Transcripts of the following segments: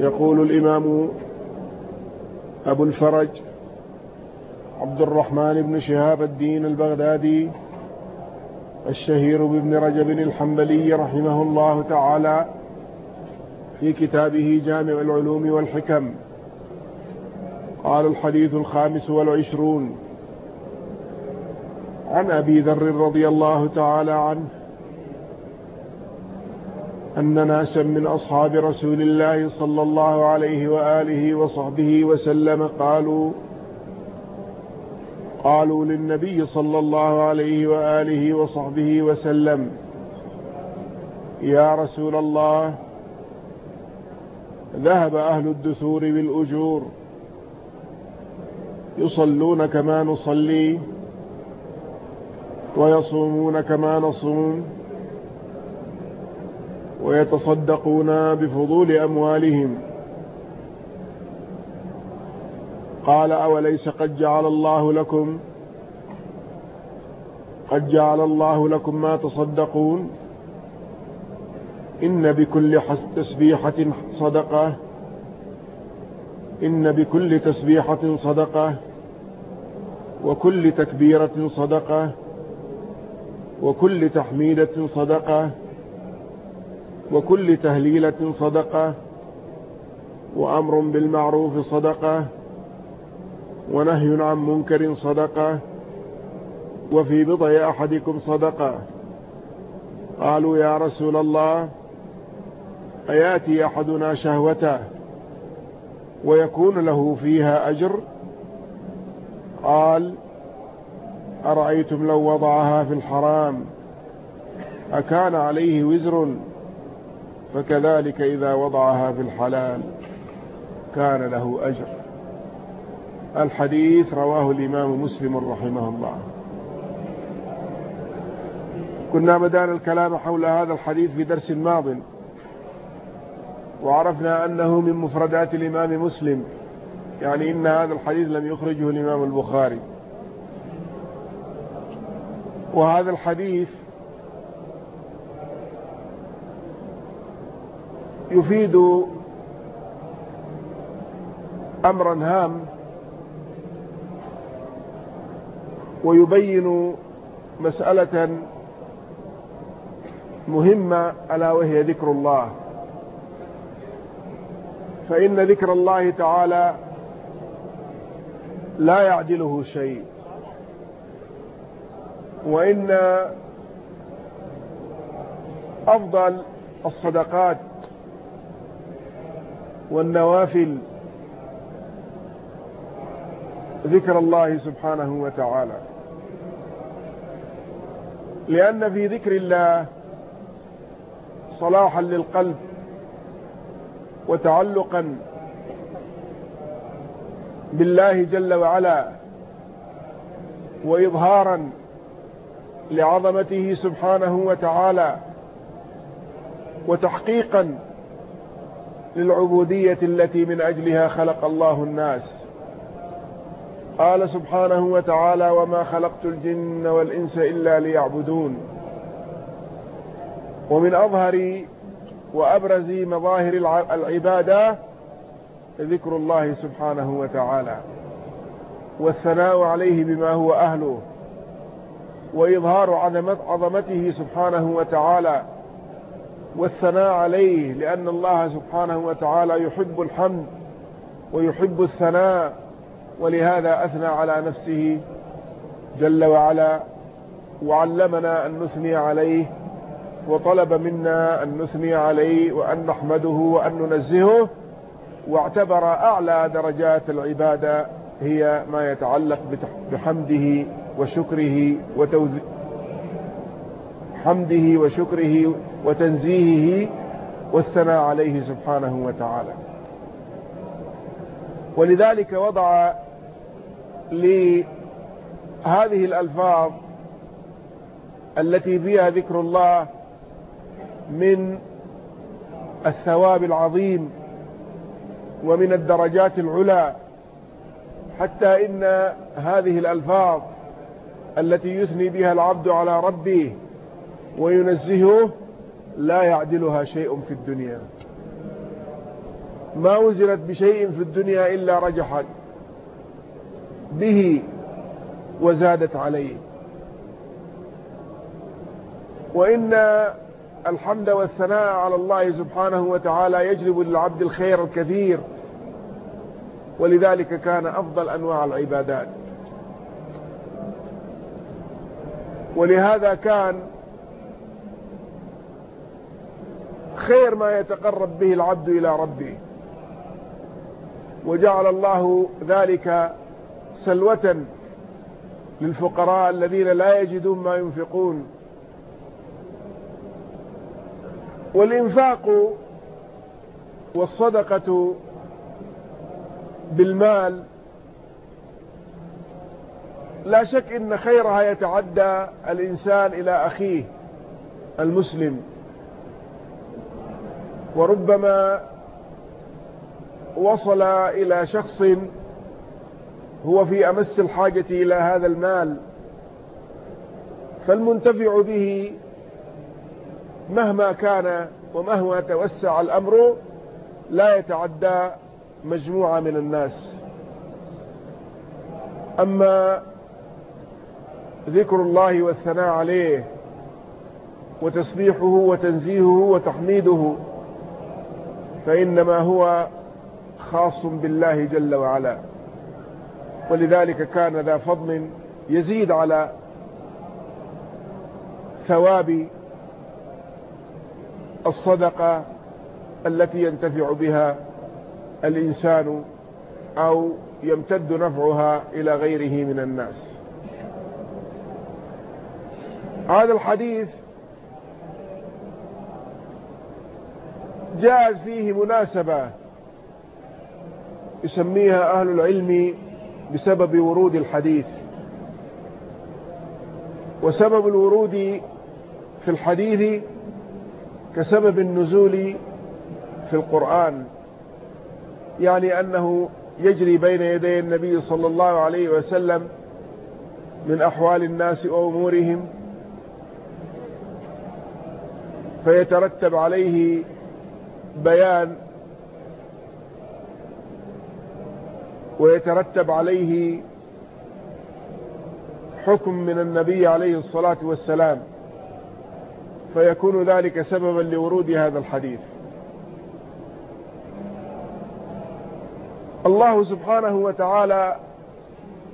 يقول الإمام أبو الفرج عبد الرحمن بن شهاب الدين البغدادي الشهير بابن رجب الحنبلي رحمه الله تعالى في كتابه جامع العلوم والحكم. قال الحديث الخامس والعشرون عن أبي ذر رضي الله تعالى عنه أن ناسا من أصحاب رسول الله صلى الله عليه وآله وصحبه وسلم قالوا قالوا للنبي صلى الله عليه وآله وصحبه وسلم يا رسول الله ذهب أهل الدثور بالأجور يصلون كما نصلي ويصومون كما نصوم ويتصدقون بفضول أموالهم. قال أوليس قد جعل الله لكم؟ قد جعل الله لكم ما تصدقون؟ إن بكل تسبيحة صدقة. إن بكل تسبيحة صدقة. وكل تكبيرة صدقة. وكل تحميدة صدقة. وكل تهليلة صدقة وأمر بالمعروف صدقة ونهي عن منكر صدقة وفي بضع أحدكم صدقة. قالوا يا رسول الله أياتي أحدنا شهوته ويكون له فيها أجر؟ قال أرأيتم لو وضعها في الحرام أكان عليه وزر؟ فكذلك إذا وضعها في الحلال كان له أجر. الحديث رواه الإمام مسلم رحمه الله. كنا بدأنا الكلام حول هذا الحديث في درس ماض. وعرفنا أنه من مفردات الإمام مسلم. يعني إن هذا الحديث لم يخرجه الإمام البخاري. وهذا الحديث يفيد أمرا هام ويبين مسألة مهمة ألا وهي ذكر الله. فإن ذكر الله تعالى لا يعدله شيء. وإن أفضل الصدقات والنوافل ذكر الله سبحانه وتعالى. لأن في ذكر الله صلاحا للقلب وتعلقا بالله جل وعلا وإظهارا لعظمته سبحانه وتعالى وتحقيقا للعبودية التي من أجلها خلق الله الناس. قال سبحانه وتعالى وما خلقت الجن والإنس إلا ليعبدون. ومن أظهر وأبرز مظاهر العبادة ذكر الله سبحانه وتعالى والثناء عليه بما هو أهله وإظهار عظمته سبحانه وتعالى والثناء عليه لأن الله سبحانه وتعالى يحب الحمد ويحب الثناء ولهذا أثنى على نفسه جل وعلا وعلمنا أن نثني عليه وطلب منا أن نثني عليه وأن نحمده وأن ننزهه واعتبر أعلى درجات العبادة هي ما يتعلق بحمده وشكره وتوزيعه حمده وشكره وتنزيهه والثناء عليه سبحانه وتعالى. ولذلك وضع لهذه الألفاظ التي فيها ذكر الله من الثواب العظيم ومن الدرجات العلى حتى إن هذه الألفاظ التي يثني بها العبد على ربه وينزهه لا يعدلها شيء في الدنيا. ما وزنت بشيء في الدنيا إلا رجحت به وزادت عليه. وإن الحمد والثناء على الله سبحانه وتعالى يجلب للعبد الخير الكثير ولذلك كان أفضل أنواع العبادات. ولهذا كان خير ما يتقرب به العبد إلى ربه. وجعل الله ذلك سلوة للفقراء الذين لا يجدون ما ينفقون. والإنفاق والصدقة بالمال لا شك إن خيرها يتعدى الإنسان إلى أخيه المسلم. وربما وصل إلى شخص هو في أمس الحاجة إلى هذا المال فالمنتفع به مهما كان ومهما توسع الأمر لا يتعدى مجموعة من الناس. أما ذكر الله والثناء عليه وتسبيحه وتنزيهه وتحميده فإنما هو خاص بالله جل وعلا. ولذلك كان ذا فضل يزيد على ثواب الصدقة التي ينتفع بها الإنسان أو يمتد نفعها إلى غيره من الناس. هذا الحديث جاء فيه مناسبة يسميها أهل العلم بسبب ورود الحديث. وسبب الورود في الحديث كسبب النزول في القرآن يعني أنه يجري بين يدي النبي صلى الله عليه وسلم من أحوال الناس وأمورهم فيترتب عليه بيان ويترتب عليه حكم من النبي عليه الصلاة والسلام فيكون ذلك سببا لورود هذا الحديث. الله سبحانه وتعالى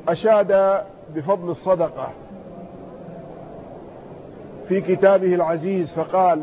أشاد بفضل الصدقة في كتابه العزيز فقال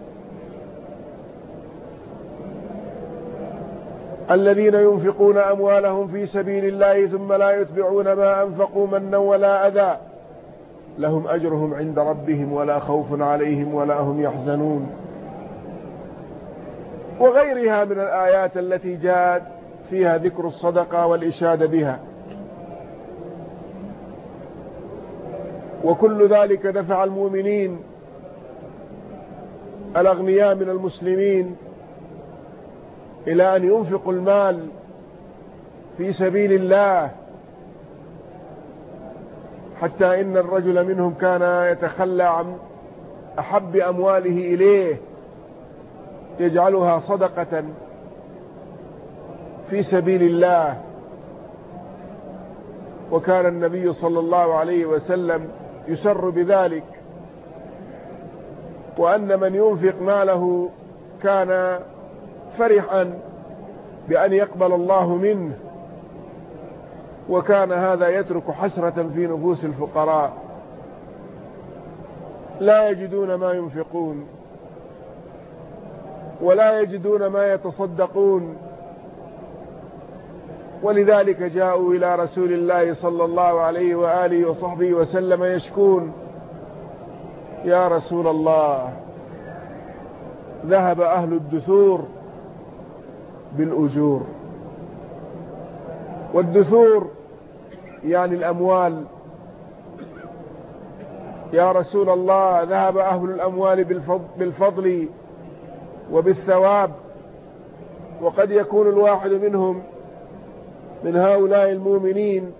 الذين ينفقون أموالهم في سبيل الله ثم لا يتبعون ما أنفقوا منا ولا أذى. لهم أجرهم عند ربهم ولا خوف عليهم ولا هم يحزنون. وغيرها من الآيات التي جاءت فيها ذكر الصدقة والإشادة بها. وكل ذلك دفع المؤمنين الأغنياء من المسلمين إلى أن ينفقوا المال في سبيل الله. حتى إن الرجل منهم كان يتخلى عن أحب أمواله إليه يجعلها صدقة في سبيل الله. وكان النبي صلى الله عليه وسلم يسر بذلك. وأن من ينفق ماله كان فرحا بأن يقبل الله منه وكان هذا يترك حسرة في نفوس الفقراء. لا يجدون ما ينفقون ولا يجدون ما يتصدقون. ولذلك جاءوا إلى رسول الله صلى الله عليه وآله وصحبه وسلم يشكون يا رسول الله ذهب أهل الدثور بالأجور. والدثور يعني الأموال. يا رسول الله ذهب أهل الأموال بالفضل وبالثواب. وقد يكون الواحد منهم من هؤلاء المؤمنين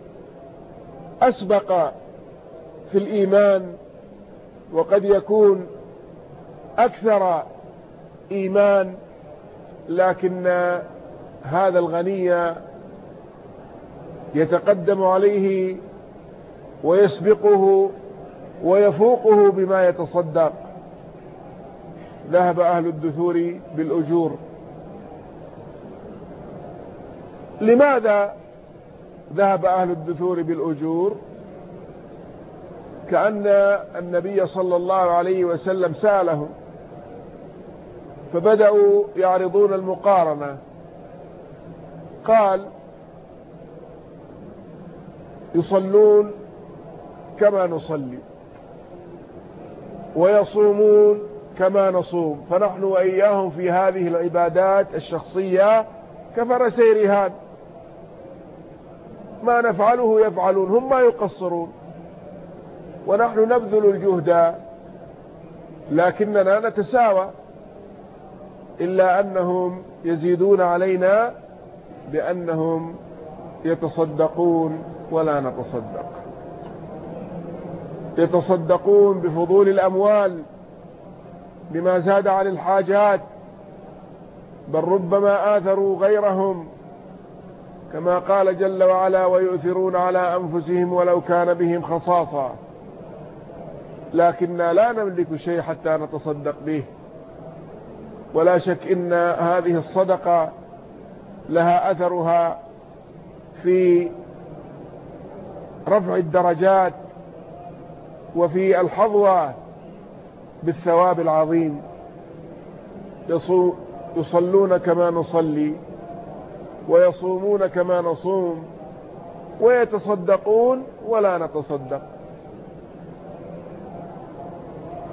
أسبق في الإيمان. وقد يكون أكثر إيمان لكن هذا الغني يتقدم عليه ويسبقه ويفوقه بما يتصدق. ذهب أهل الدثور بالأجور. لماذا ذهب أهل الدثور بالأجور؟ كأن النبي صلى الله عليه وسلم سألهم فبدأوا يعرضون المقارنة. قال يصلون كما نصلي ويصومون كما نصوم. فنحن وإياهم في هذه العبادات الشخصية كفرسي رهان ما نفعله يفعلون هم ما يقصرون. ونحن نبذل الجهد لكننا نتساوى. إلا أنهم يزيدون علينا بأنهم يتصدقون ولا نتصدق. يتصدقون بفضول الأموال بما زاد عن الحاجات بل ربما آثروا غيرهم كما قال جل وعلا ويؤثرون على أنفسهم ولو كان بهم خصاصة. لكننا لا نملك شيء حتى نتصدق به. ولا شك إن هذه الصدقة لها أثرها في رفع الدرجات وفي الحظوة بالثواب العظيم. يصلون كما نصلي ويصومون كما نصوم ويتصدقون ولا نتصدق.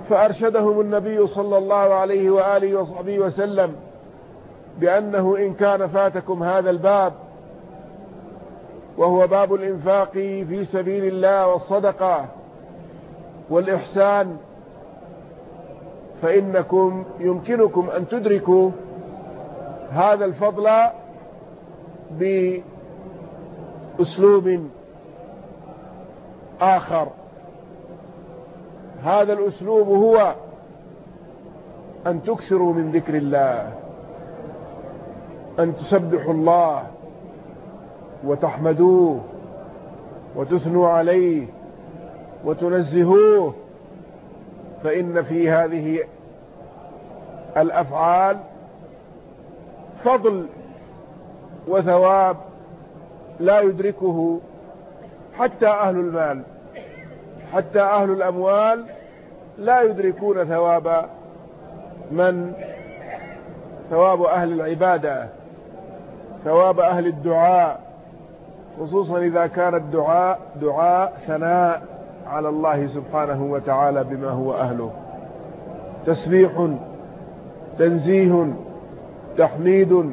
فأرشدهم النبي صلى الله عليه وآله وصحبه وسلم بأنه إن كان فاتكم هذا الباب وهو باب الإنفاق في سبيل الله والصدقة والإحسان فإنكم يمكنكم أن تدركوا هذا الفضل بأسلوب آخر. هذا الأسلوب هو أن تكثروا من ذكر الله أن تسبحوا الله وتحمدوه وتثنوا عليه وتنزهوه فإن في هذه الأفعال فضل وثواب لا يدركه حتى أهل المال. حتى أهل الأموال لا يدركون ثواب من؟ ثواب أهل العبادة ثواب أهل الدعاء خصوصا إذا كان الدعاء دعاء ثناء على الله سبحانه وتعالى بما هو أهله. تسبيح تنزيه تحميد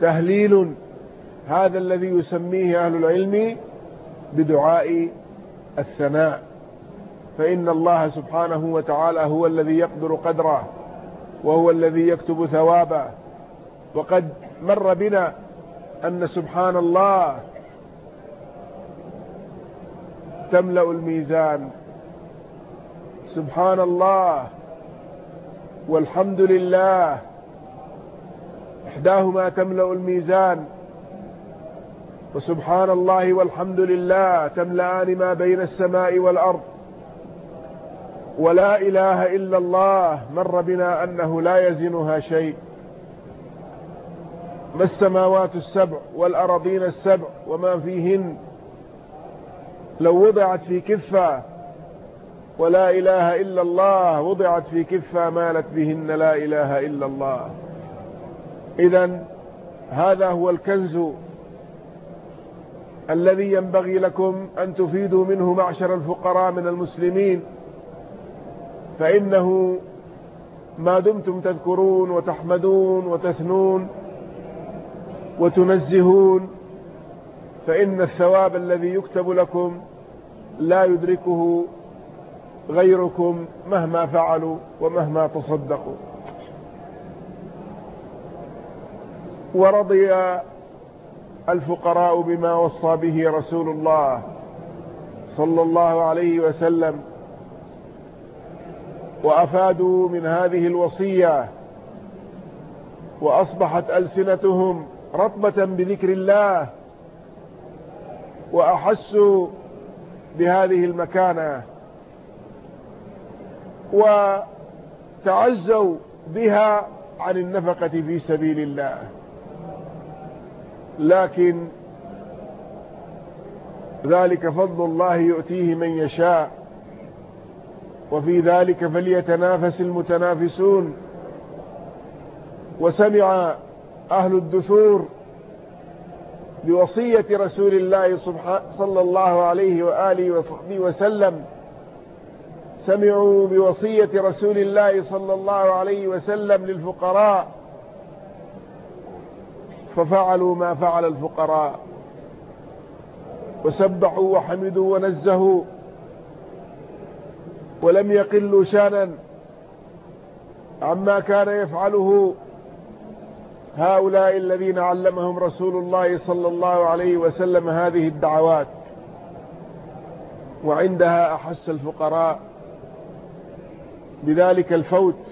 تهليل هذا الذي يسميه أهل العلم بدعاء الثناء. فإن الله سبحانه وتعالى هو الذي يقدر قدره وهو الذي يكتب ثوابه. وقد مر بنا أن سبحان الله تملأ الميزان. سبحان الله والحمد لله إحداهما تملأ الميزان. وسبحان الله والحمد لله تملأان ما بين السماء والأرض. ولا إله إلا الله مر بنا أنه لا يزنها شيء. ما السماوات السبع والأرضين السبع وما فيهن؟ لو وضعت في كفة ولا إله إلا الله وضعت في كفة مالت بهن لا إله إلا الله. إذا هذا هو الكنز الذي ينبغي لكم أن تفيدوا منه معشر الفقراء من المسلمين. فإنه ما دمتم تذكرون وتحمدون وتثنون وتنزهون فإن الثواب الذي يكتب لكم لا يدركه غيركم مهما فعلوا ومهما تصدقوا. ورضي الفقراء بما وصى به رسول الله صلى الله عليه وسلم وأفادوا من هذه الوصية وأصبحت ألسنتهم رطبة بذكر الله وأحسوا بهذه المكانة وتعزوا بها عن النفقة في سبيل الله. لكن ذلك فضل الله يؤتيه من يشاء. وفي ذلك فليتنافس المتنافسون. وسمع أهل الدثور بوصية رسول الله صلى الله عليه وآله وصحبه وسلم. سمعوا بوصية رسول الله صلى الله عليه وسلم للفقراء. ففعلوا ما فعل الفقراء. وسبحوا وحمدوا ونزهوا. ولم يقلوا شانا عما كان يفعله هؤلاء الذين علمهم رسول الله صلى الله عليه وسلم هذه الدعوات وعندها أحس الفقراء بذلك الفوت.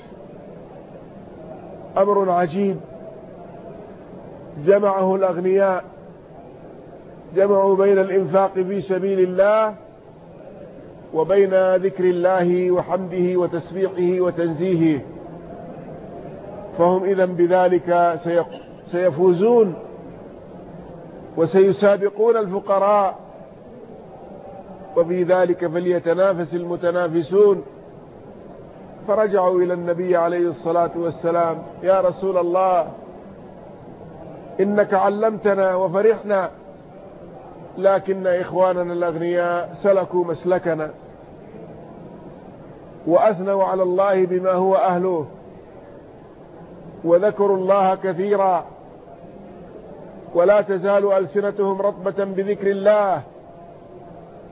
أمر عجيب. جمعه الأغنياء جمعوا بين الإنفاق في سبيل الله وبين ذكر الله وحمده وتسبيحه وتنزيهه فهم إذا بذلك سيفوزون وسيسابقون الفقراء وفي ذلك فليتنافس المتنافسون. فرجعوا إلى النبي عليه الصلاة والسلام يا رسول الله إنك علمتنا وفرحنا لكن إخواننا الأغنياء سلكوا مسلكنا وأثنوا على الله بما هو أهله وذكروا الله كثيرا ولا تزال ألسنتهم رطبة بذكر الله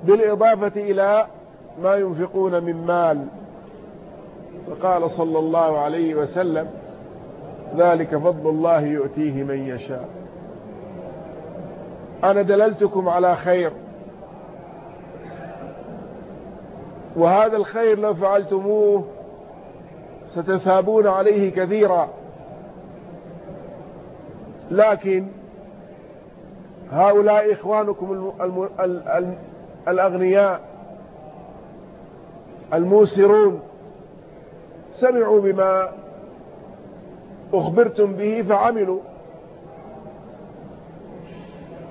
بالإضافة إلى ما ينفقون من مال فقال صلى الله عليه وسلم ذلك فضل الله يؤتيه من يشاء أنا دللتكم على خير. وهذا الخير لو فعلتموه ستثابون عليه كثيرا. لكن هؤلاء إخوانكم الأغنياء الموسرون سمعوا بما أخبرتم به فعملوا.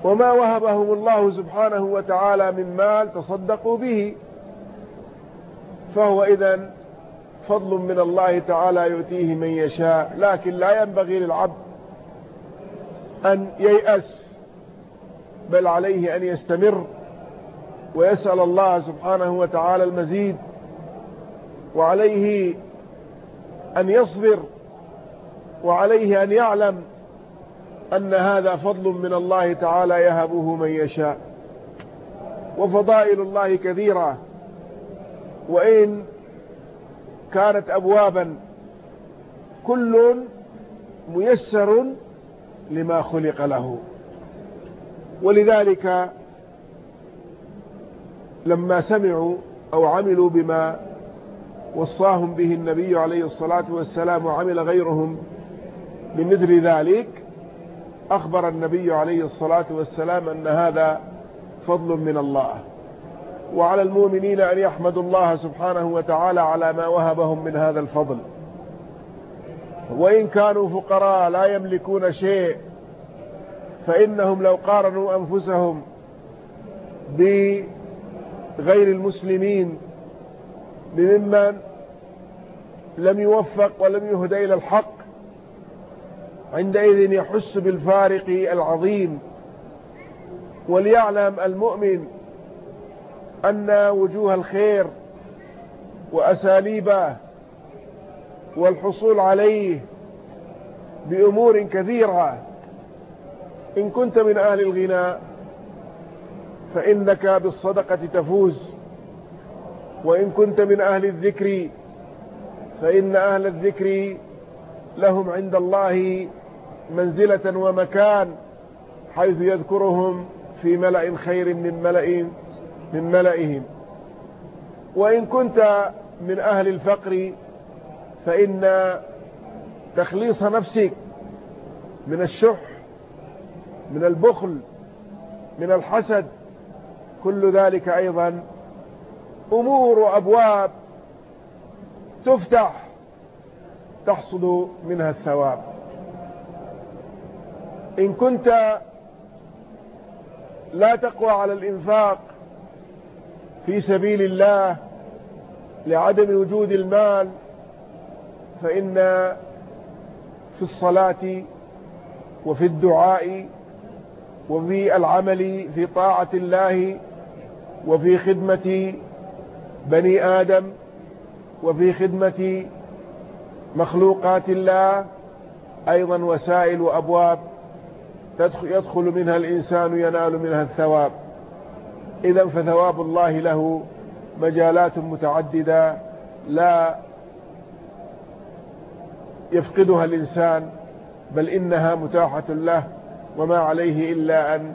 وما وهبهم الله سبحانه وتعالى من مال تصدقوا به. فهو إذن فضل من الله تعالى يؤتيه من يشاء لكن لا ينبغي للعبد أن ييأس بل عليه أن يستمر ويسأل الله سبحانه وتعالى المزيد وعليه أن يصبر وعليه أن يعلم أن هذا فضل من الله تعالى يهبه من يشاء. وفضائل الله كثيرة. وإن كانت أبوابا كل ميسر لما خلق له. ولذلك لما سمعوا أو عملوا بما وصاهم به النبي عليه الصلاة والسلام وعمل غيرهم من مثل ذلك أخبر النبي عليه الصلاة والسلام أن هذا فضل من الله. وعلى المؤمنين أن يحمدوا الله سبحانه وتعالى على ما وهبهم من هذا الفضل. وإن كانوا فقراء لا يملكون شيء فإنهم لو قارنوا أنفسهم بغير المسلمين بممن لم يوفق ولم يهدى إلى الحق عندئذ يحس بالفارق العظيم وليعلم المؤمن أن وجوه الخير وأساليبه والحصول عليه بأمور كثيرة. إن كنت من أهل الغناء فإنك بالصدقة تفوز. وإن كنت من أهل الذكر فإن أهل الذكر لهم عند الله منزلة ومكان حيث يذكرهم في ملأ خير من ملأ من ملئهم وإن كنت من أهل الفقر فإن تخليص نفسك من الشح من البخل من الحسد كل ذلك أيضا أمور وأبواب تفتح تحصد منها الثواب. إن كنت لا تقوى على الإنفاق في سبيل الله لعدم وجود المال فإن في الصلاة وفي الدعاء وفي العمل في طاعة الله وفي خدمة بني آدم وفي خدمة مخلوقات الله أيضا وسائل وأبواب. يدخل منها الإنسان ينال منها الثواب. إذا فثواب الله له مجالات متعددة لا يفقدها الإنسان بل إنها متاحة له وما عليه إلا أن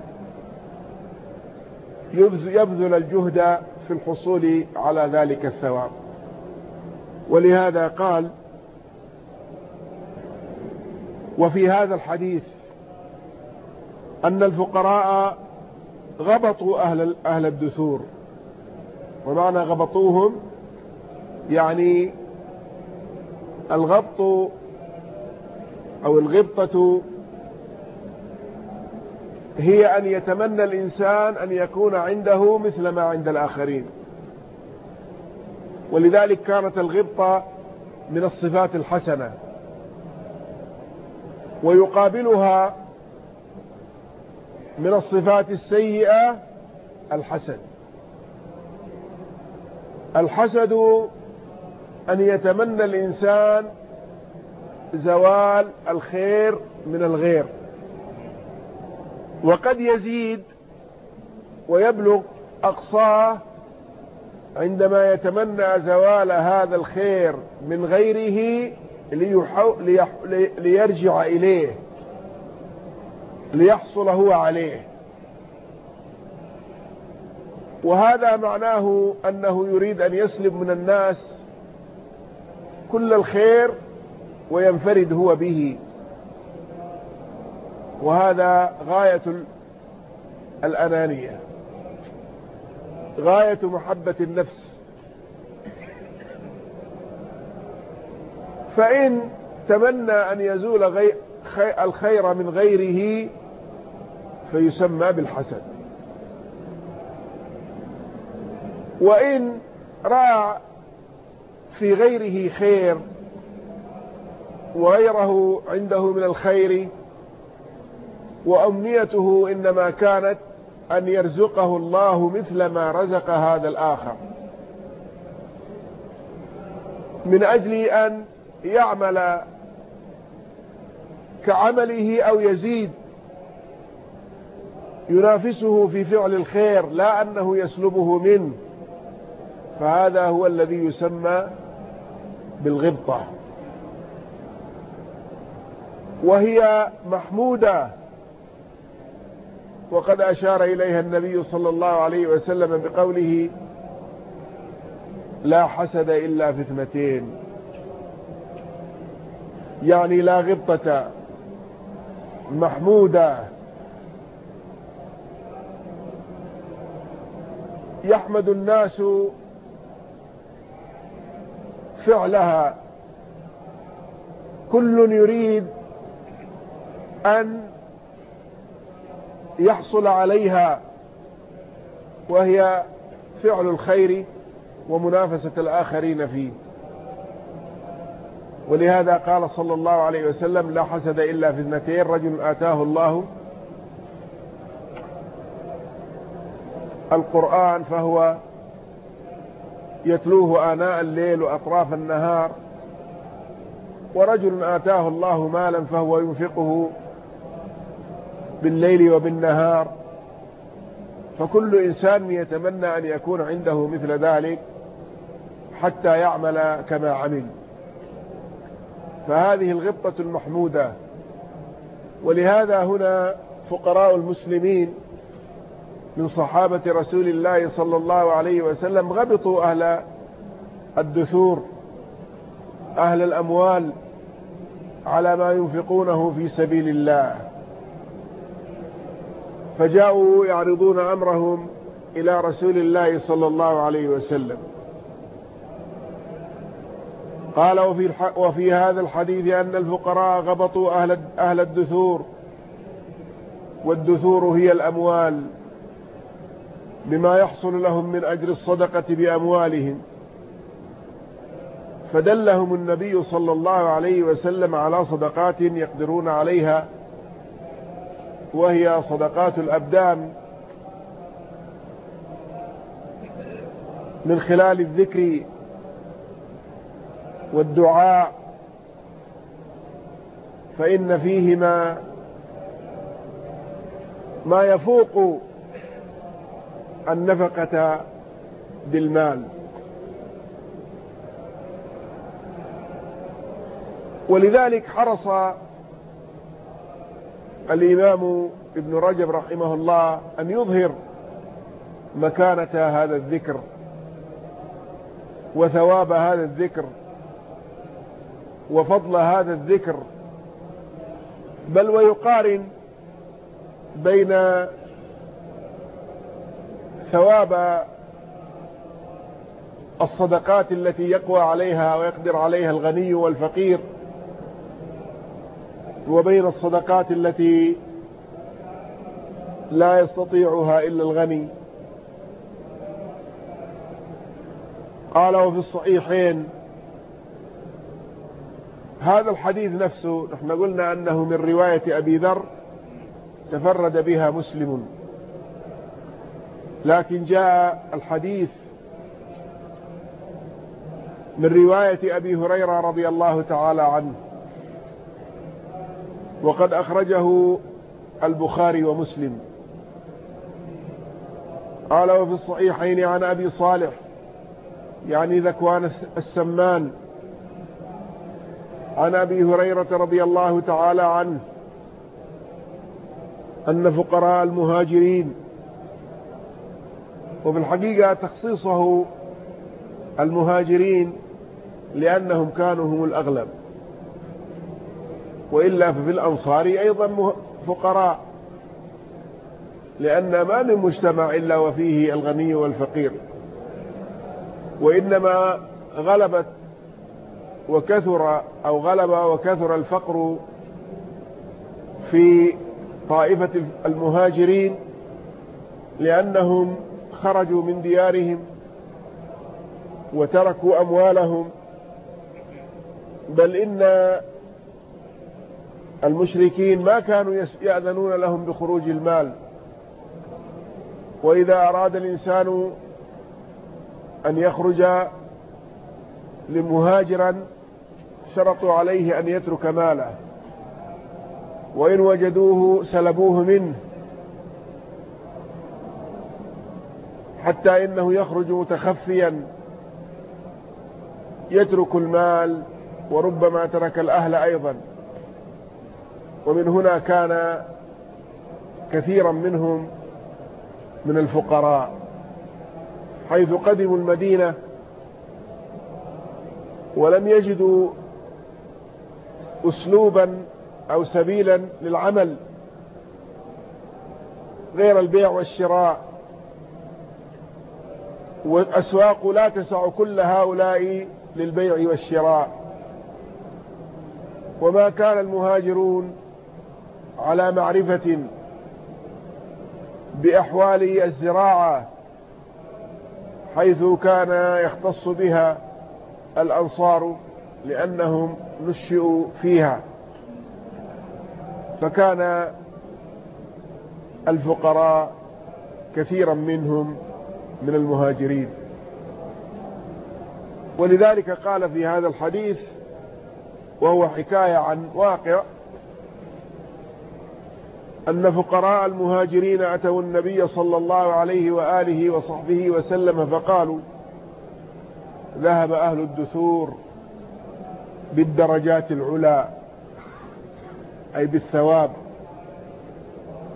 يبذل الجهد في الحصول على ذلك الثواب. ولهذا قال وفي هذا الحديث أن الفقراء غبطوا أهل, أهل الدثور. ومعنى غبطوهم يعني الغبط أو الغبطة هي أن يتمنى الإنسان أن يكون عنده مثل ما عند الآخرين. ولذلك كانت الغبطة من الصفات الحسنة. ويقابلها من الصفات السيئة الحسد. الحسد أن يتمنى الإنسان زوال الخير من الغير. وقد يزيد ويبلغ أقصاه عندما يتمنى زوال هذا الخير من غيره ليرجع إليه. ليحصل هو عليه. وهذا معناه أنه يريد أن يسلب من الناس كل الخير وينفرد هو به. وهذا غاية الأنانية غاية محبة النفس. فإن تمنى أن يزول الخير من غيره فيسمى بالحسد. وإن رأى في غيره خير وغيره عنده من الخير وأمنيته إنما كانت أن يرزقه الله مثل ما رزق هذا الآخر. من أجل أن يعمل كعمله أو يزيد ينافسه في فعل الخير لا أنه يسلبه منه. فهذا هو الذي يسمى بالغبطة. وهي محمودة. وقد أشار إليها النبي صلى الله عليه وسلم بقوله لا حسد إلا في اثنتين يعني لا غبطة. محمودة. يحمد الناس فعلها. كل يريد أن يحصل عليها وهي فعل الخير ومنافسة الآخرين فيه. ولهذا قال صلى الله عليه وسلم لا حسد إلا في اثنتين رجل آتاه الله القرآن فهو يتلوه آناء الليل وأطراف النهار ورجل آتاه الله مالا فهو ينفقه بالليل وبالنهار فكل إنسان يتمنى أن يكون عنده مثل ذلك حتى يعمل كما عمل. فهذه الغبطة المحمودة. ولهذا هنا فقراء المسلمين من صحابة رسول الله صلى الله عليه وسلم غبطوا أهل الدثور أهل الأموال على ما ينفقونه في سبيل الله. فجاءوا يعرضون أمرهم إلى رسول الله صلى الله عليه وسلم. قال وفي, وفي هذا الحديث أن الفقراء غبطوا أهل, أهل الدثور والدثور هي الأموال بما يحصل لهم من أجر الصدقة بأموالهم. فدلهم النبي صلى الله عليه وسلم على صدقات يقدرون عليها وهي صدقات الأبدان. من خلال الذكر والدعاء فإن فيهما ما يفوق النفقة بالمال. ولذلك حرص الإمام ابن رجب رحمه الله أن يظهر مكانة هذا الذكر وثواب هذا الذكر. وفضل هذا الذكر بل ويقارن بين ثواب الصدقات التي يقوى عليها ويقدر عليها الغني والفقير وبين الصدقات التي لا يستطيعها إلا الغني. قال وفي الصحيحين هذا الحديث نفسه نحن قلنا أنه من رواية أبي ذر تفرد بها مسلم. لكن جاء الحديث من رواية أبي هريرة رضي الله تعالى عنه. وقد أخرجه البخاري ومسلم. قال وفي الصحيحين عن أبي صالح يعني ذكوان السمان عن أبي هريرة رضي الله تعالى عنه أن فقراء المهاجرين وفي الحقيقة تخصيصه المهاجرين لأنهم كانوا هم الأغلب وإلا ففي الأنصار أيضا فقراء لأن ما من مجتمع إلا وفيه الغني والفقير وإنما غلبت وكثر أو غلب وكثر الفقر في طائفة المهاجرين لأنهم خرجوا من ديارهم وتركوا أموالهم بل إن المشركين ما كانوا يأذنون لهم بخروج المال. وإذا أراد الإنسان أن يخرج لمهاجرا شرطوا عليه أن يترك ماله. وإن وجدوه سلبوه منه. حتى إنه يخرج متخفيا. يترك المال وربما ترك الأهل أيضا. ومن هنا كان كثيرا منهم من الفقراء. حيث قدموا المدينة ولم يجدوا أسلوبا أو سبيلا للعمل غير البيع والشراء. والأسواق لا تسع كل هؤلاء للبيع والشراء. وما كان المهاجرون على معرفة بأحوال الزراعة حيث كان يختص بها الأنصار لأنهم نشئوا فيها. فكان الفقراء كثيرا منهم من المهاجرين. ولذلك قال في هذا الحديث وهو حكاية عن واقع أن فقراء المهاجرين أتوا النبي صلى الله عليه وآله وصحبه وسلم فقالوا ذهب أهل الدثور بالدرجات العلى أي بالثواب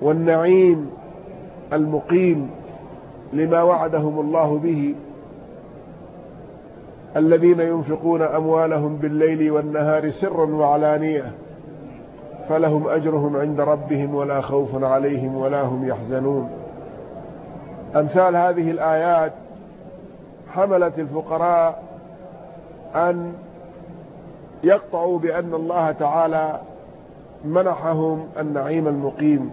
والنعيم المقيم لما وعدهم الله به الذين ينفقون أموالهم بالليل والنهار سرا وعلانية فلهم أجرهم عند ربهم ولا خوف عليهم ولا هم يحزنون. أمثال هذه الآيات حملت الفقراء أن يقطعوا بأن الله تعالى منحهم النعيم المقيم.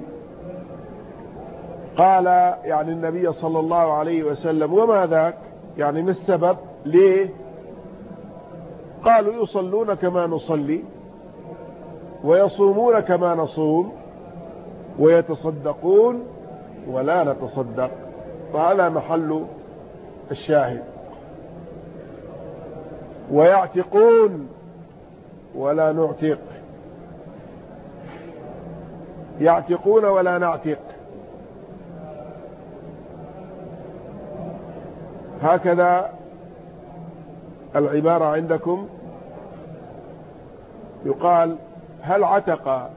قال يعني النبي صلى الله عليه وسلم وما ذاك؟ يعني ما السبب؟ ليه؟ قالوا يصلون كما نصلي ويصومون كما نصوم ويتصدقون ولا نتصدق. فهذا محل الشاهد. ويعتقون ولا نعتق. يعتقون ولا نعتق. هكذا العبارة عندكم. يقال هل عتق؟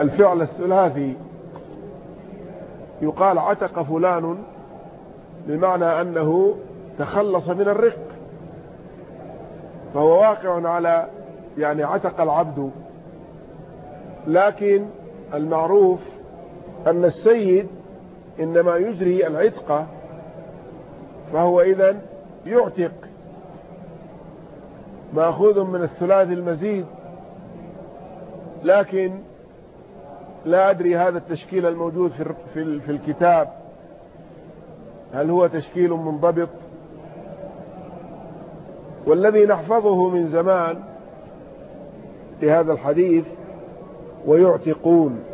الفعل الثلاثي. يقال عتق فلان بمعنى أنه تخلص من الرق. فهو واقع على يعني عتق العبد. لكن المعروف أن السيد إنما يجري العتق فهو إذا يعتق. مأخوذ من الثلاث المزيد. لكن لا أدري هذا التشكيل الموجود في, في, الكتاب. هل هو تشكيل منضبط؟ والذي نحفظه من زمان لهذا الحديث ويعتقون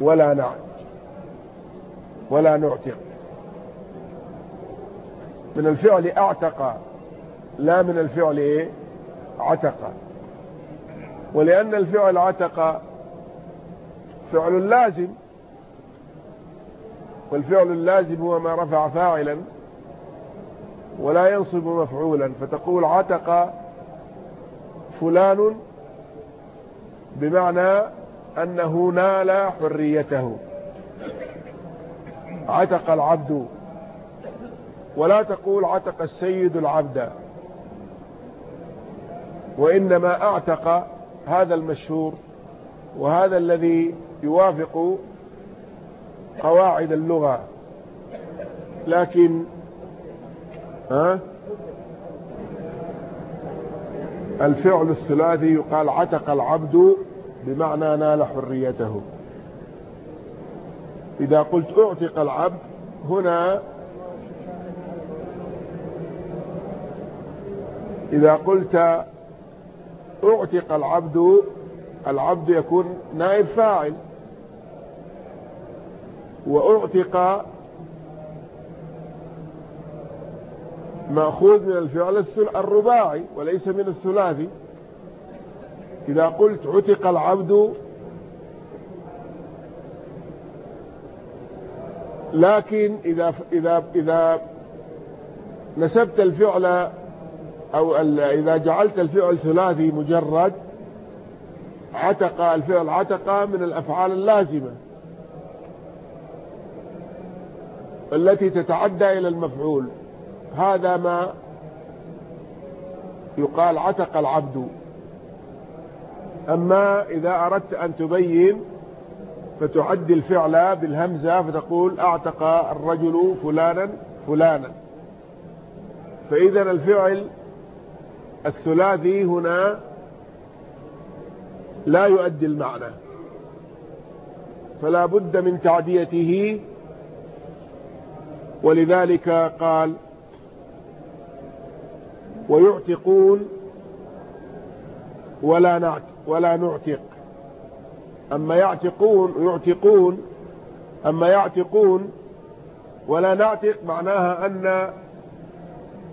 ولا نعت ولا نعتق. من الفعل أعتق لا من الفعل إيه؟ عتق. ولأن الفعل عتق فعل لازم والفعل اللازم هو ما رفع فاعلا ولا ينصب مفعولا فتقول عتق فلان بمعنى أنه نال حريته. عتق العبد ولا تقول عتق السيد العبد وإنما أعتق هذا المشهور وهذا الذي يوافق قواعد اللغة. لكن ها؟ الفعل الثلاثي يقال عتق العبد بمعنى نال حريته. إذا قلت أعتق العبد هنا إذا قلت أعتق العبد العبد يكون نائب فاعل وأعتق مأخوذ من الفعل الرباعي وليس من الثلاثي. إذا قلت عتق العبد لكن إذا إذا إذا نسبت الفعل أو إذا جعلت الفعل ثلاثي مجرد عتق الفعل عتق من الأفعال اللازمة التي تتعدى إلى المفعول. هذا ما يقال عتق العبد. أما إذا أردت أن تبين فتعدي الفعل بالهمزة فتقول أعتق الرجل فلانا فلانا. فإذا الفعل الثلاثي هنا لا يؤدي المعنى. فلا بد من تعديته. ولذلك قال ويعتقون ولا نعت ولا نعتق. أما يعتقون يعتقون أما يعتقون ولا نعتق معناها أن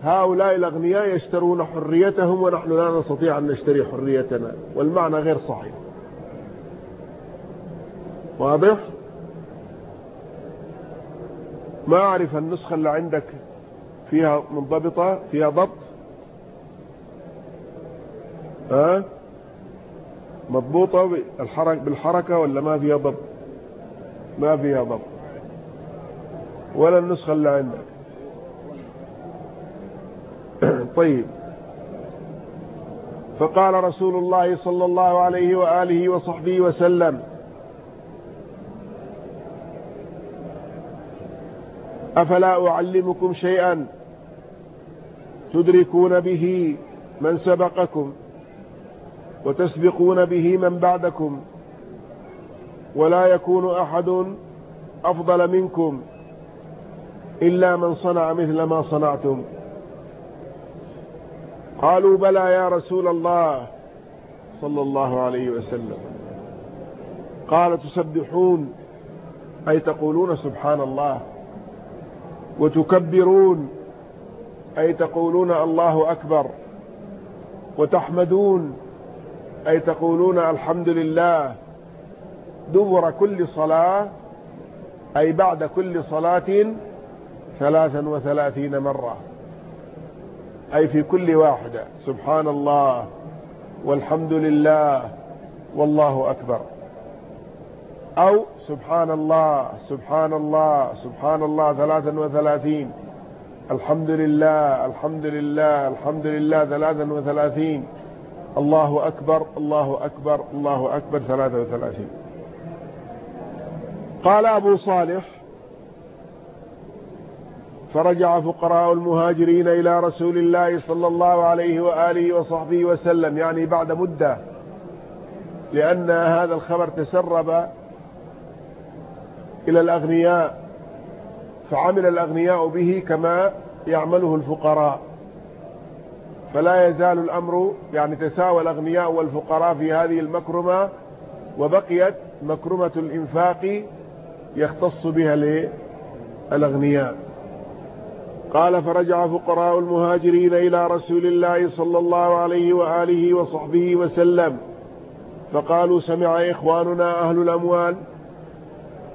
هؤلاء الأغنياء يشترون حريتهم ونحن لا نستطيع أن نشتري حريتنا والمعنى غير صحيح. واضح؟ ما أعرف النسخة اللي عندك فيها منضبطة فيها ضبط؟ ها؟ مضبوطة بالحركة ولا ما فيها ضبط؟ ما فيها ضبط. ولا النسخة اللي عندك. طيب. فقال رسول الله صلى الله عليه وآله وصحبه وسلم أفلا أعلمكم شيئا تدركون به من سبقكم وتسبقون به من بعدكم ولا يكون أحد أفضل منكم إلا من صنع مثل ما صنعتم؟ قالوا بلى يا رسول الله صلى الله عليه وسلم. قال تسبحون أي تقولون سبحان الله. وتكبرون أي تقولون الله أكبر. وتحمدون أي تقولون الحمد لله. دبر كل صلاة أي بعد كل صلاة ثلاثا وثلاثين مرة. أي في كل واحدة. سبحان الله والحمد لله والله أكبر. أو سبحان الله سبحان الله سبحان الله ثلاثا وثلاثين. الحمد لله الحمد لله الحمد لله ثلاثا وثلاثين. الله أكبر الله أكبر الله أكبر ثلاثة وثلاثين. قال أبو صالح فرجع فقراء المهاجرين إلى رسول الله صلى الله عليه وآله وصحبه وسلم يعني بعد مدة لأن هذا الخبر تسرب إلى الأغنياء فعمل الأغنياء به كما يعمله الفقراء. فلا يزال الأمر يعني تساوى الأغنياء والفقراء في هذه المكرمة وبقيت مكرمة الإنفاق يختص بها للأغنياء. قال فرجع فقراء المهاجرين إلى رسول الله صلى الله عليه وآله وصحبه وسلم. فقالوا سمع إخواننا أهل الأموال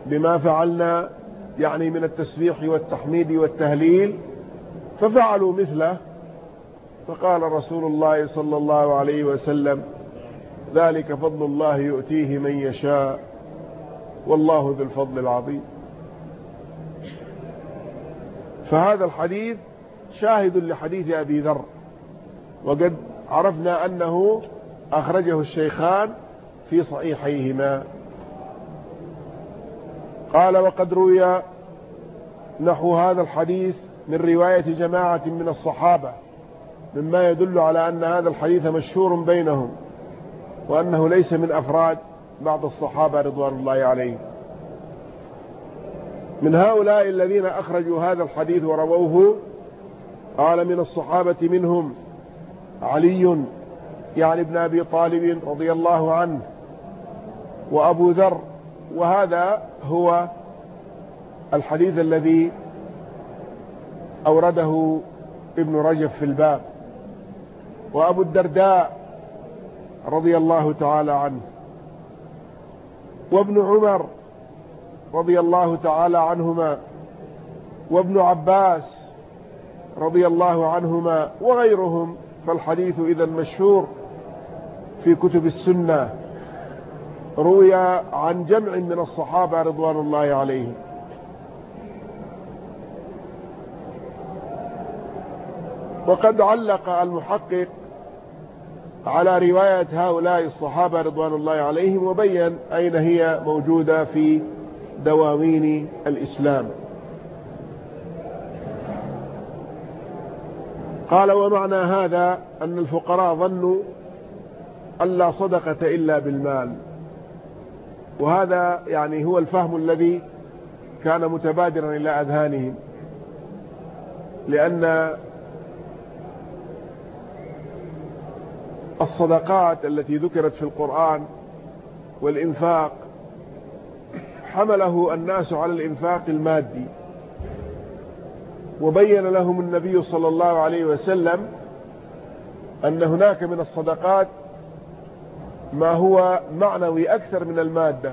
بما فعلنا يعني من التسبيح والتحميد والتهليل ففعلوا مثله. فقال رسول الله صلى الله عليه وسلم ذلك فضل الله يؤتيه من يشاء والله ذو الفضل العظيم. فهذا الحديث شاهد لحديث أبي ذر. وقد عرفنا أنه أخرجه الشيخان في صحيحيهما. قال وقد روي نحو هذا الحديث من رواية جماعة من الصحابة مما يدل على أن هذا الحديث مشهور بينهم وأنه ليس من أفراد بعض الصحابة رضوان الله عليهم. من هؤلاء الذين أخرجوا هذا الحديث ورووه قال من الصحابة منهم علي يعني ابن أبي طالب رضي الله عنه وأبو ذر وهذا هو الحديث الذي أورده ابن رجب في الباب. وأبو الدرداء رضي الله تعالى عنه وابن عمر رضي الله تعالى عنهما وابن عباس رضي الله عنهما وغيرهم فالحديث إذا مشهور في كتب السنة روي عن جمع من الصحابة رضوان الله عليهم. وقد علق المحقق على رواية هؤلاء الصحابة رضوان الله عليهم وبين أين هي موجودة في دواوين الإسلام. قال ومعنى هذا أن الفقراء ظنوا أن لا صدقة إلا بالمال. وهذا يعني هو الفهم الذي كان متبادرا إلى أذهانهم. لأن الصدقات التي ذكرت في القرآن والإنفاق حمله الناس على الإنفاق المادي. وبين لهم النبي صلى الله عليه وسلم أن هناك من الصدقات ما هو معنوي أكثر من المادة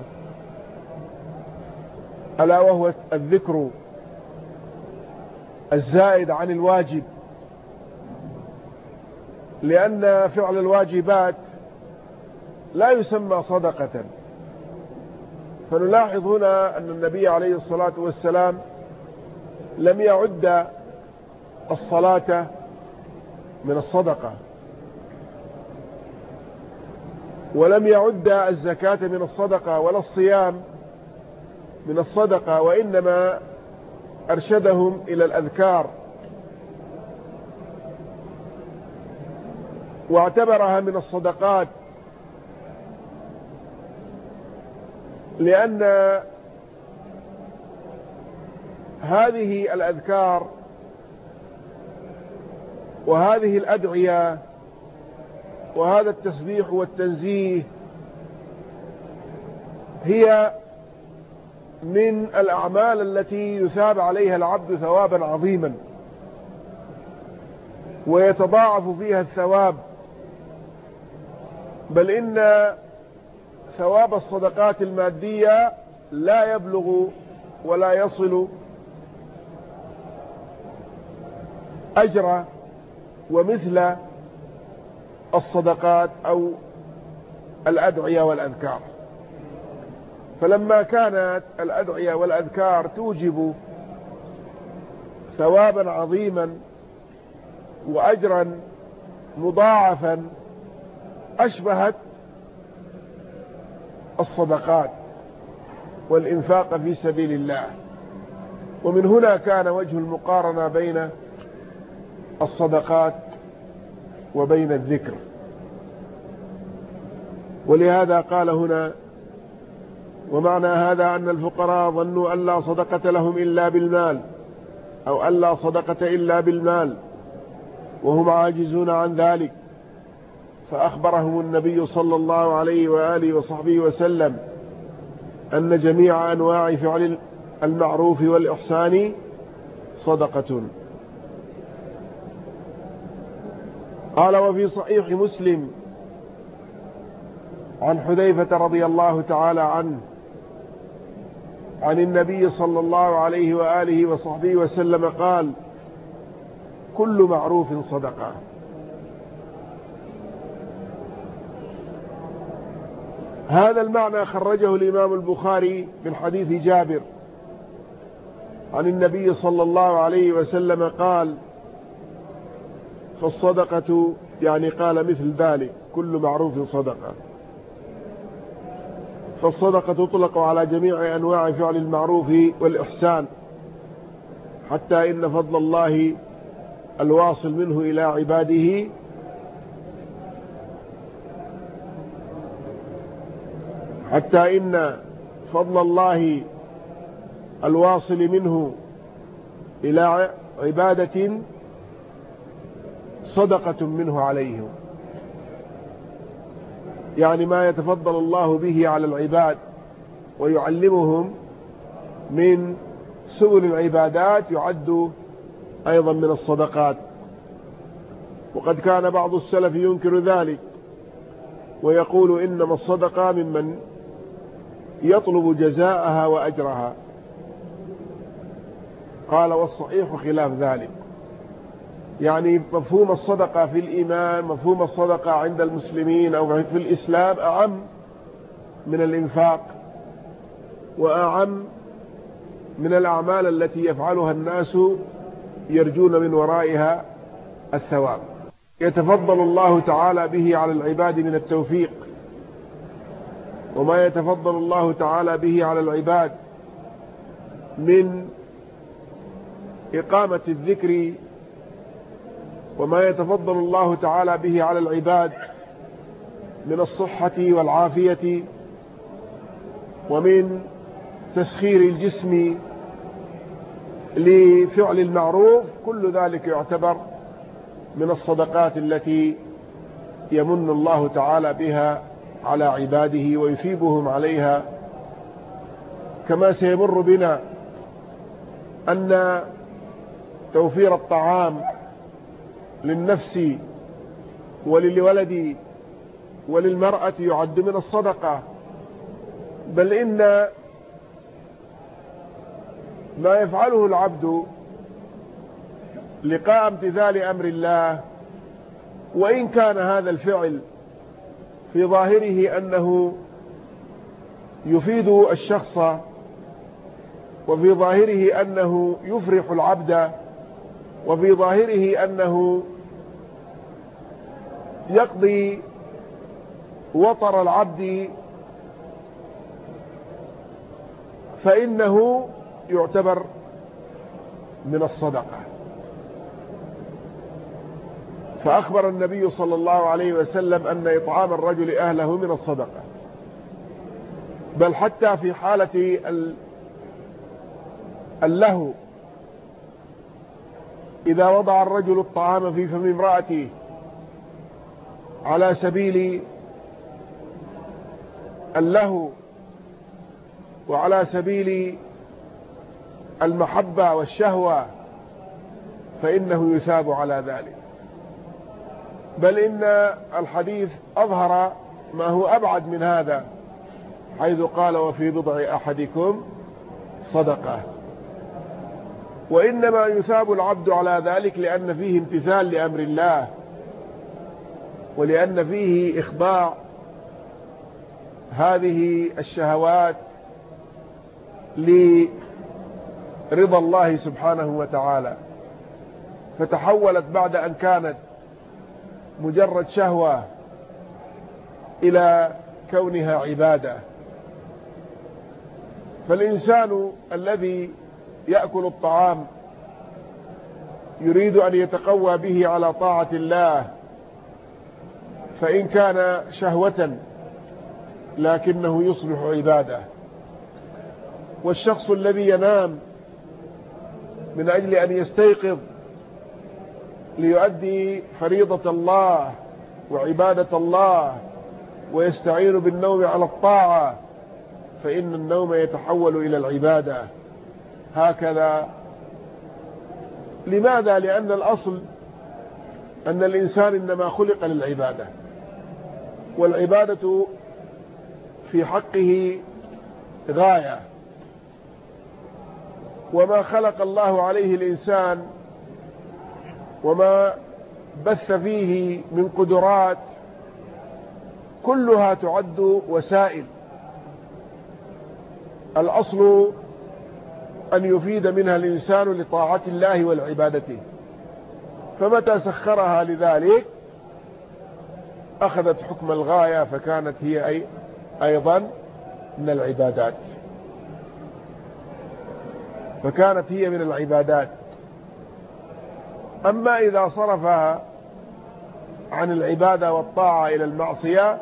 ألا وهو الذكر الزائد عن الواجب. لأن فعل الواجبات لا يسمى صدقة. فنلاحظ هنا أن النبي عليه الصلاة والسلام لم يعد الصلاة من الصدقة ولم يعد الزكاة من الصدقة ولا الصيام من الصدقة وإنما أرشدهم إلى الأذكار. واعتبرها من الصدقات لأن هذه الأذكار وهذه الأدعية وهذا التسبيح والتنزيه هي من الأعمال التي يثاب عليها العبد ثوابا عظيما ويتضاعف فيها الثواب بل إن ثواب الصدقات المادية لا يبلغ ولا يصل أجر ومثل الصدقات أو الأدعية والأذكار. فلما كانت الأدعية والأذكار توجب ثوابا عظيما وأجرا مضاعفا أشبهت الصدقات والإنفاق في سبيل الله. ومن هنا كان وجه المقارنة بين الصدقات وبين الذكر. ولهذا قال هنا ومعنى هذا أن الفقراء ظنوا أن لا صدقة لهم إلا بالمال أو أن لا صدقة إلا بالمال وهم عاجزون عن ذلك. فأخبرهم النبي صلى الله عليه وآله وصحبه وسلم أن جميع أنواع فعل المعروف والإحسان صدقة. قال وفي صحيح مسلم عن حذيفة رضي الله تعالى عنه عن النبي صلى الله عليه وآله وصحبه وسلم قال كل معروف صدقة. هذا المعنى خرجه الإمام البخاري من حديث جابر. عن النبي صلى الله عليه وسلم قال فالصدقة يعني قال مثل ذلك كل معروف صدقة. فالصدقة تطلق على جميع أنواع فعل المعروف والإحسان حتى إن فضل الله الواصل منه إلى عباده حتى إن فضل الله الواصل منه إلى عبادة صدقة منه عليهم. يعني ما يتفضل الله به على العباد ويعلمهم من سبل العبادات يعد أيضا من الصدقات. وقد كان بعض السلف ينكر ذلك ويقول إنما الصدقة ممن يطلب جزاءها وأجرها. قال والصحيح خلاف ذلك. يعني مفهوم الصدقة في الإيمان مفهوم الصدقة عند المسلمين أو في الإسلام أعم من الإنفاق وأعم من الأعمال التي يفعلها الناس يرجون من ورائها الثواب. يتفضل الله تعالى به على العباد من التوفيق. وما يتفضل الله تعالى به على العباد من إقامة الذكر وما يتفضل الله تعالى به على العباد من الصحة والعافية ومن تسخير الجسم لفعل المعروف كل ذلك يعتبر من الصدقات التي يمن الله تعالى بها على عباده ويثيبهم عليها كما سيمر بنا أن توفير الطعام للنفس وللولد وللمرأة يعد من الصدقة بل إن ما يفعله العبد لقاء امتثال أمر الله وإن كان هذا الفعل في ظاهره أنه يفيد الشخص وفي ظاهره أنه يفرح العبد وفي ظاهره أنه يقضي وطر العبد فإنه يعتبر من الصدقة. فأخبر النبي صلى الله عليه وسلم أن إطعام الرجل أهله من الصدقة. بل حتى في حالة اللهو إذا وضع الرجل الطعام في فم امرأته على سبيل اللهو وعلى سبيل المحبة والشهوة فإنه يثاب على ذلك. بل إن الحديث أظهر ما هو أبعد من هذا حيث قال وفي بضع أحدكم صدقة. وإنما يثاب العبد على ذلك لأن فيه امتثال لأمر الله ولأن فيه إخضاع هذه الشهوات لرضا الله سبحانه وتعالى. فتحولت بعد أن كانت مجرد شهوة إلى كونها عبادة. فالإنسان الذي يأكل الطعام يريد أن يتقوى به على طاعة الله فإن كان شهوة لكنه يصبح عبادة. والشخص الذي ينام من أجل أن يستيقظ ليؤدي فريضة الله وعبادة الله ويستعين بالنوم على الطاعة فإن النوم يتحول إلى العبادة. هكذا. لماذا؟ لأن الأصل أن الإنسان إنما خلق للعبادة والعبادة في حقه غاية. وما خلق الله عليه الإنسان وما بث فيه من قدرات كلها تعد وسائل. الأصل أن يفيد منها الإنسان لطاعة الله والعبادته. فمتى سخرها لذلك؟ أخذت حكم الغاية فكانت هي أي أيضا من العبادات. فكانت هي من العبادات. أما إذا صرفها عن العبادة والطاعة إلى المعصية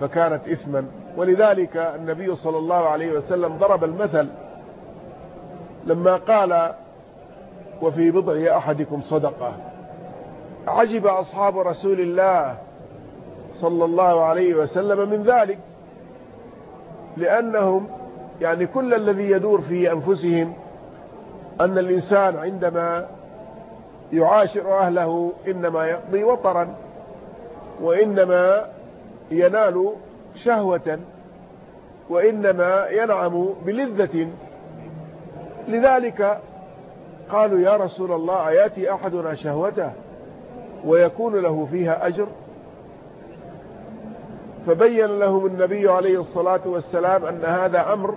فكانت إثما. ولذلك النبي صلى الله عليه وسلم ضرب المثل لما قال وفي بضع أحدكم صدقة. عجب أصحاب رسول الله صلى الله عليه وسلم من ذلك لأنهم يعني كل الذي يدور في أنفسهم أن الإنسان عندما يعاشر أهله إنما يقضي وطرا وإنما ينال شهوة وإنما ينعم بلذة. لذلك قالوا يا رسول الله أيأتي أحدنا شهوته ويكون له فيها أجر؟ فبين لهم النبي عليه الصلاة والسلام أن هذا أمر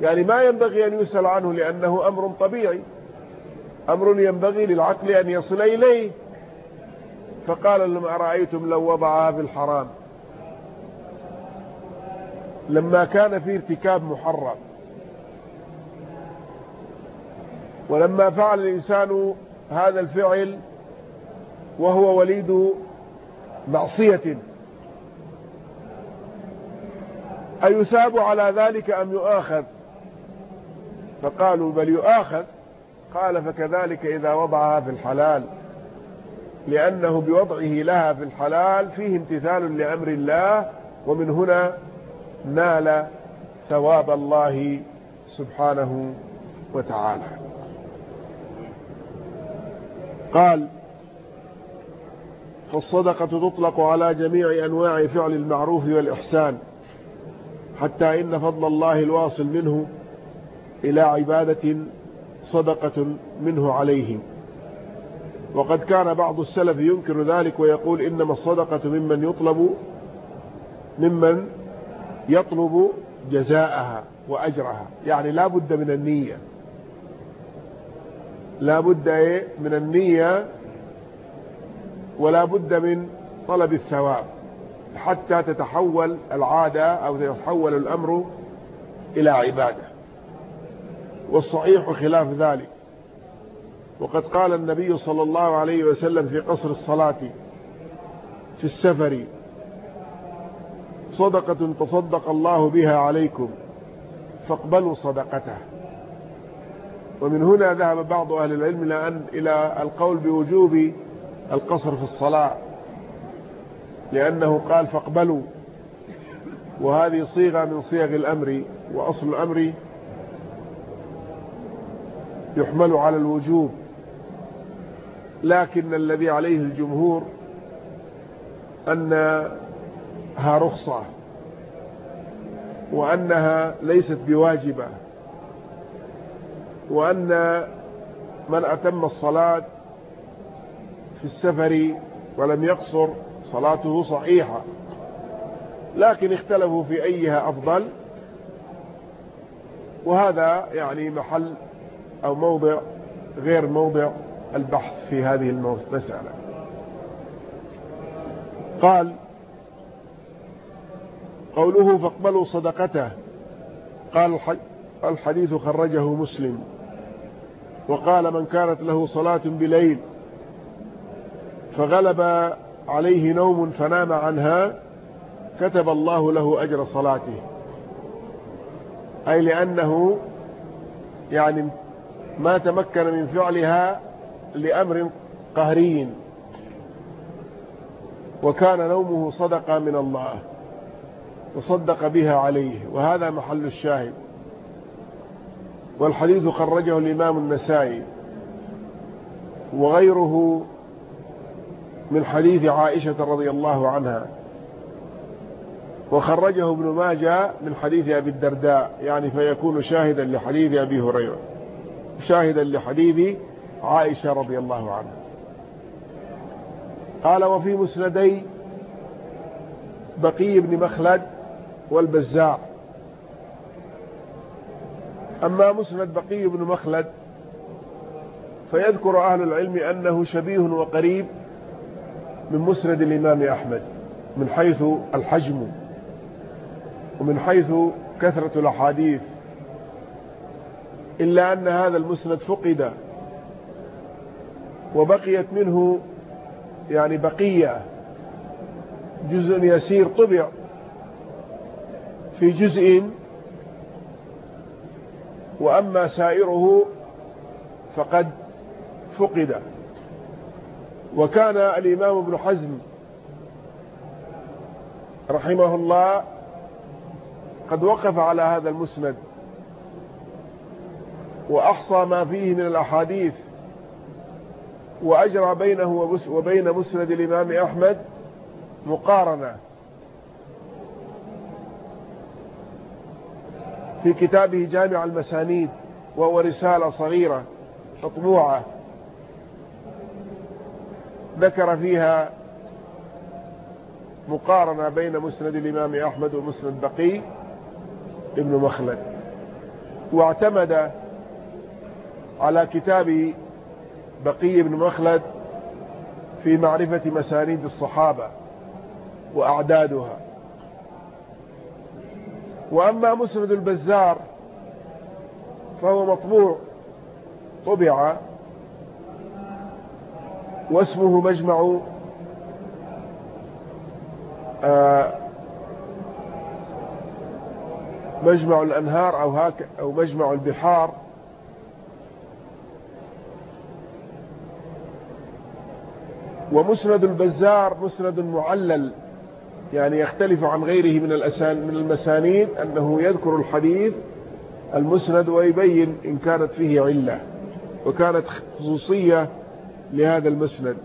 يعني ما ينبغي أن يسأل عنه لأنه أمر طبيعي. أمر ينبغي للعقل أن يصل إليه. فقال لهم أرأيتم لو وضعها في الحرام؟ لما كان في ارتكاب محرم. ولما فعل الإنسان هذا الفعل وهو وليد معصية. أيثاب على ذلك أم يؤاخذ؟ فقالوا بل يؤاخذ. قال فكذلك إذا وضعها في الحلال لأنه بوضعه لها في الحلال فيه امتثال لأمر الله ومن هنا نال ثواب الله سبحانه وتعالى. قال فالصدقة تطلق على جميع أنواع فعل المعروف والإحسان حتى إن فضل الله الواصل منه إلى عبادة صدقة منه عليهم. وقد كان بعض السلف ينكر ذلك ويقول إنما الصدقة ممن يطلب ممن يطلب جزاءها وأجرها. يعني لا بد من النية. لا بد إيه؟ من النية ولا بد من طلب الثواب. حتى تتحول العادة أو يتحول الأمر إلى عبادة. والصحيح خلاف ذلك. وقد قال النبي صلى الله عليه وسلم في قصر الصلاة في السفر صدقة تصدق الله بها عليكم فاقبلوا صدقته. ومن هنا ذهب بعض أهل العلم إلى القول بوجوب القصر في الصلاة لأنه قال فاقبلوا. وهذه صيغة من صيغ الأمر وأصل الأمر يحمل على الوجوب لكن الذي عليه الجمهور أنها رخصة وأنها ليست بواجبة وأن من أتم الصلاة في السفر ولم يقصر صلاته صحيحة لكن اختلفوا في أيها أفضل وهذا يعني محل أو موضع غير موضع البحث في هذه المسألة. قال قوله فاقبلوا صدقته. قال الحديث خرجه مسلم. وقال من كانت له صلاة بليل فغلب عليه نوم فنام عنها كتب الله له أجر صلاته. أي لأنه يعني ما تمكن من فعلها لأمر قهري. وكان نومه صدقة من الله وصدق بها عليه وهذا محل الشاهد. والحديث خرجه الإمام النسائي وغيره من حديث عائشة رضي الله عنها. وخرجه ابن ماجه من حديث أبي الدرداء يعني فيكون شاهدا لحديث أبي هريرة. شاهدا لحديث عائشة رضي الله عنها. قال وفي مسندي بقي بن مخلد والبزاع. أما مسند بقي بن مخلد فيذكر أهل العلم أنه شبيه وقريب من مسند الإمام أحمد من حيث الحجم ومن حيث كثرة الأحاديث إلا أن هذا المسند فقد وبقيت منه يعني بقية. جزء يسير طبع في جزء وأما سائره فقد فقد. وكان الإمام ابن حزم رحمه الله قد وقف على هذا المسند. وأحصى ما فيه من الأحاديث وأجرى بينه وبين مسند الإمام أحمد مقارنة. في كتابه جامع المسانيد وهو رسالة صغيرة مطبوعة. ذكر فيها مقارنة بين مسند الإمام أحمد ومسند بقي ابن مخلد. واعتمد على كتاب بقي بن مخلد في معرفة مسانيد الصحابة وأعدادها. وأما مسند البزار فهو مطبوع طبع واسمه مجمع آه مجمع الأنهار أو, هاك أو مجمع البحار. ومسند البزار مسند معلل يعني يختلف عن غيره من الأسان من المسانيد أنه يذكر الحديث المسند ويبين إن كانت فيه علة وكانت خصوصية لهذا المسند.